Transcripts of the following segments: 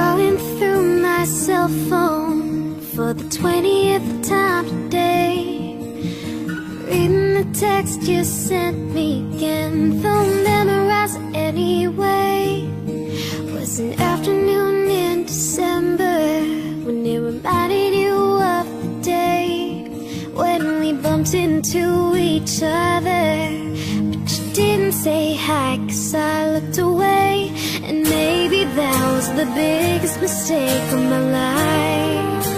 Scrolling through my cell phone for the 20th time today. Reading the text you sent me again, though memorize it anyway. Was an afternoon in December when it reminded you of the day when we bumped into each other. But you didn't say hi, cause I looked away. Maybe that was the biggest mistake of my life.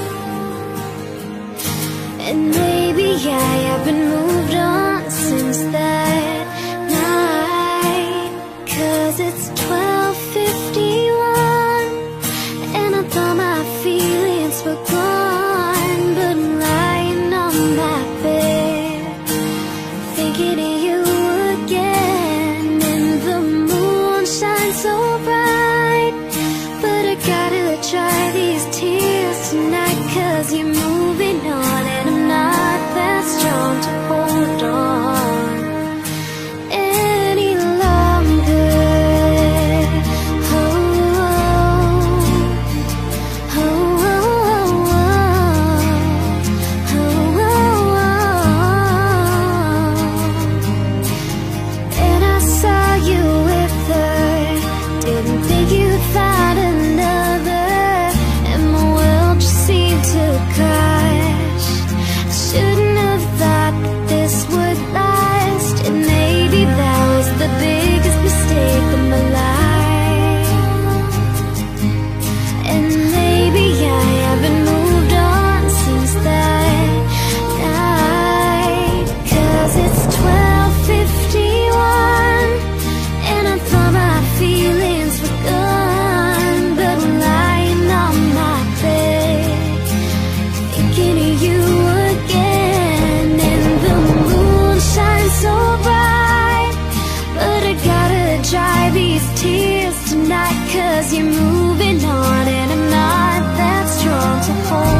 And maybe I have been moved on since that night. Cause it's 1251 and I thought my feelings were gone. Tears you Cause tonight Cause you're moving on and I'm not that strong to hold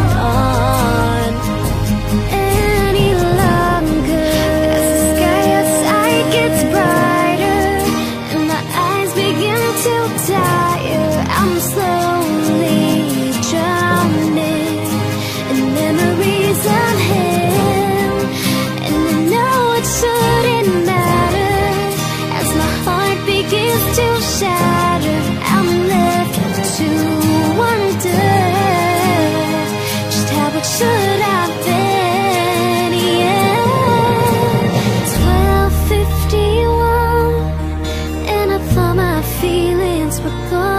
不做